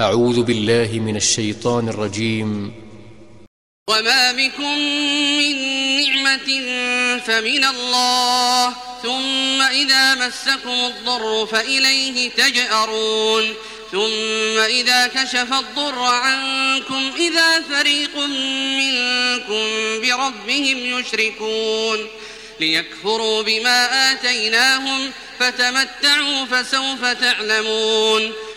أعوذ بالله من الشيطان الرجيم. وما بكم من نعمة فمن الله ثم إذا مسكم الضر فإليه تجأرون ثم إذا كشف الضر عنكم إذا فريق منكم بربهم يشركون. ليكفروا بما آتيناهم فتمتعوا فسوف تعلمون.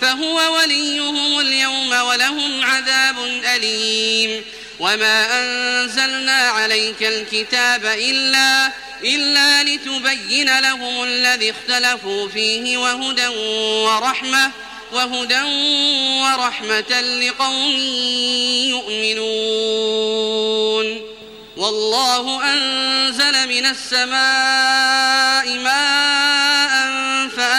فهو وليهم اليوم ولهم عذاب أليم. وما أنزلنا عليك الكتاب إلا إلا لتبين لهم الذي اختلفوا فيه وهدى ورحمة وهدى ورحمة لقوم يؤمنون. والله أنزل من السماء ماء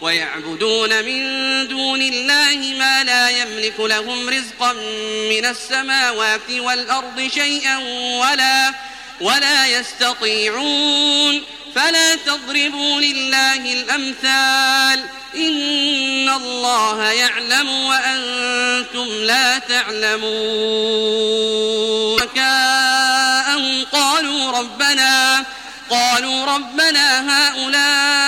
ويعبدون من دون الله ما لا يملك لهم رزقا من السماوات والأرض شيئا ولا ولا يستطيعون. فلا تضربوا لله الأمثال. إن الله يعلم وأنتم لا تعلمون. قالوا ربنا قالوا ربنا هؤلاء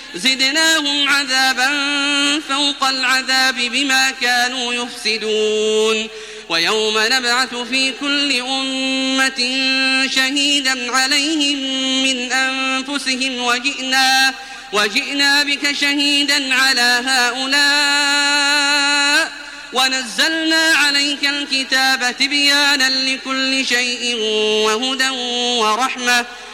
عذابا فوق العذاب بما كانوا يفسدون. ويوم نبعث في كل أمة شهيدا عليهم من أنفسهم. وجئنا وجئنا بك شهيدا على هؤلاء. ونزلنا عليك الكتاب تبيانا لكل شيء وهدى ورحمة.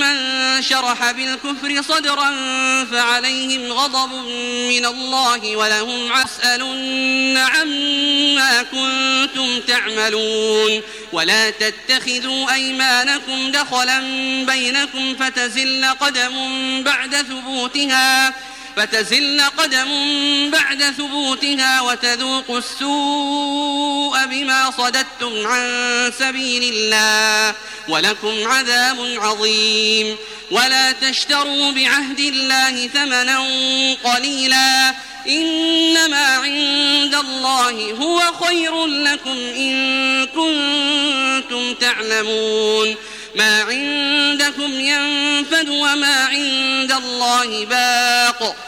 من شرح بالكفر صدرا فعليهم غضب من الله ولهم عسألن عما كنتم تعملون. ولا تتخذوا أيمانكم دخلا بينكم فتزل قدم بعد ثبوتها. فتزل قدم بعد ثبوتها وتذوقوا السوء بما صددتم عن سبيل الله ولكم عذاب عظيم. ولا تشتروا بعهد الله ثمنا قليلا. إنما عند الله هو خير لكم إن كنتم تعلمون. ما عندكم ينفد وما عند الله باق.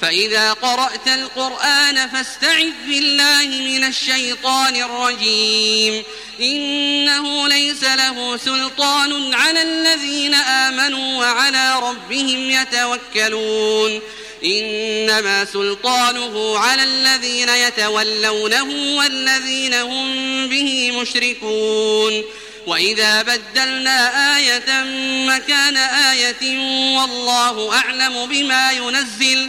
فإذا قرأت القرآن فاستعذ بالله من الشيطان الرجيم. إنه ليس له سلطان على الذين آمنوا وعلى ربهم يتوكلون. إنما سلطانه على الذين يتولونه والذين هم به مشركون. وإذا بدلنا آية مكان آية والله أعلم بما ينزل